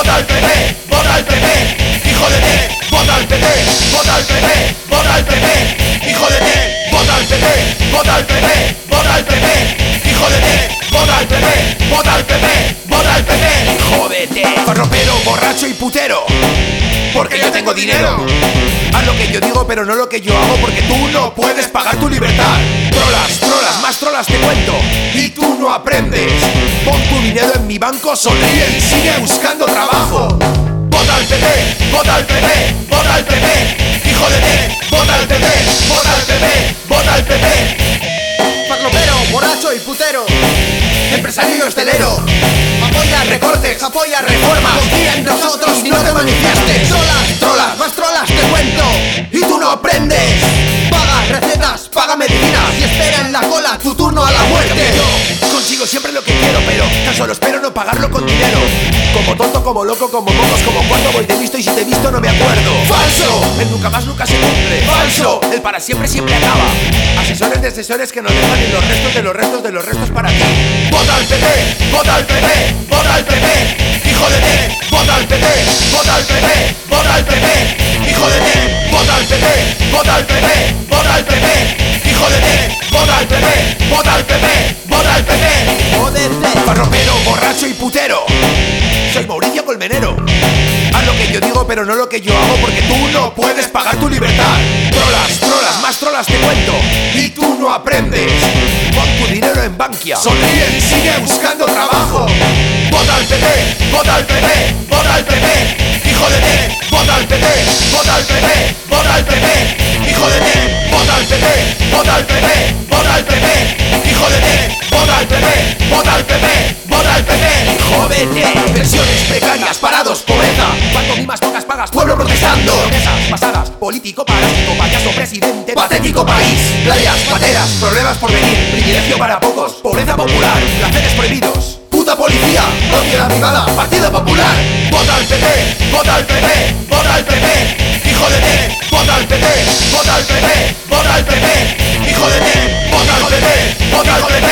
vota al PP, vota al PP, hijo de T, vota al PP, vota al PP, vota al PP, hijo de T, vota al PP, vota al PP, vota al PP, hijo de T, vota al PP, vota al PP, vota al PP, hijo de T, farropero, borracho y putero. Porque yo tengo dinero. Haz lo que yo digo, pero no lo que yo hago, porque tú no puedes pagar tu libertad. Trolas, trolas, más trolas te cuento, y tú no aprendes. Pon tu dinero en mi banco, sonríe y sigue buscando trabajo. Vota al PP, vota al PP, vota al PP. Hijo de T, vota al PP, vota al PP, vota al PP. Farlopero, borracho y putero. Empresario hostelero. Apoya recortes, apoya reformas. Confía en nosotros y no te manifiestes. Trolas, trolas, más trolas te cuento. Y tú no aprendes. Paga recetas, paga medicinas y espera en la cola tu turno a la muerte. Consigo siempre lo que quiero, solo espero no pagarlo con dinero. Como tonto, como loco, como mocos, como cuando voy de visto y si te he visto no me acuerdo. ¡Falso! El nunca más nunca se cumple. ¡Falso! El para siempre siempre acaba. Asesores de asesores que no dejan ni los restos de los restos de los restos para ti. ¡Vota al PP! ¡Vota al PP! ¡Vota al PP! ¡Hijo de T! ¡Vota al PP! ¡Vota al PP! ¡Vota al PP! ¡Hijo de T! ¡Vota al PP! ¡Vota al PP! ¡Vota al PP! ¡Hijo de T! ¡Vota al PP! ¡Vota al PP! Putero. Soy Mauricio Colmenero. Haz lo que yo digo, pero no lo que yo hago, porque tú no puedes pagar tu libertad. Trolas, trolas, más trolas te cuento. Y tú no aprendes. Pon tu dinero en Bankia. Sonríe y sigue buscando trabajo. Vota al PP, vota al PP, vota al PP. Hijo de T, vota al PP, vota al PP, vota al PP. Hijo de T, vota al PP, vota al PP. PNT Pensiones precarias, parados, poeta Pantomimas, pocas pagas, pueblo protestando. Promesas pasadas, político parásito Payaso presidente, patético país Playas, pateras, problemas por venir. Privilegio para pocos, pobreza popular. Placeres prohibidos Puta policía, propiedad privada, partido popular. Vota al PP, vota al PP, vota al PP Hijo de T, vota al PP, vota al PP, vota al PP Hijo de T, vota al PP, vota al PP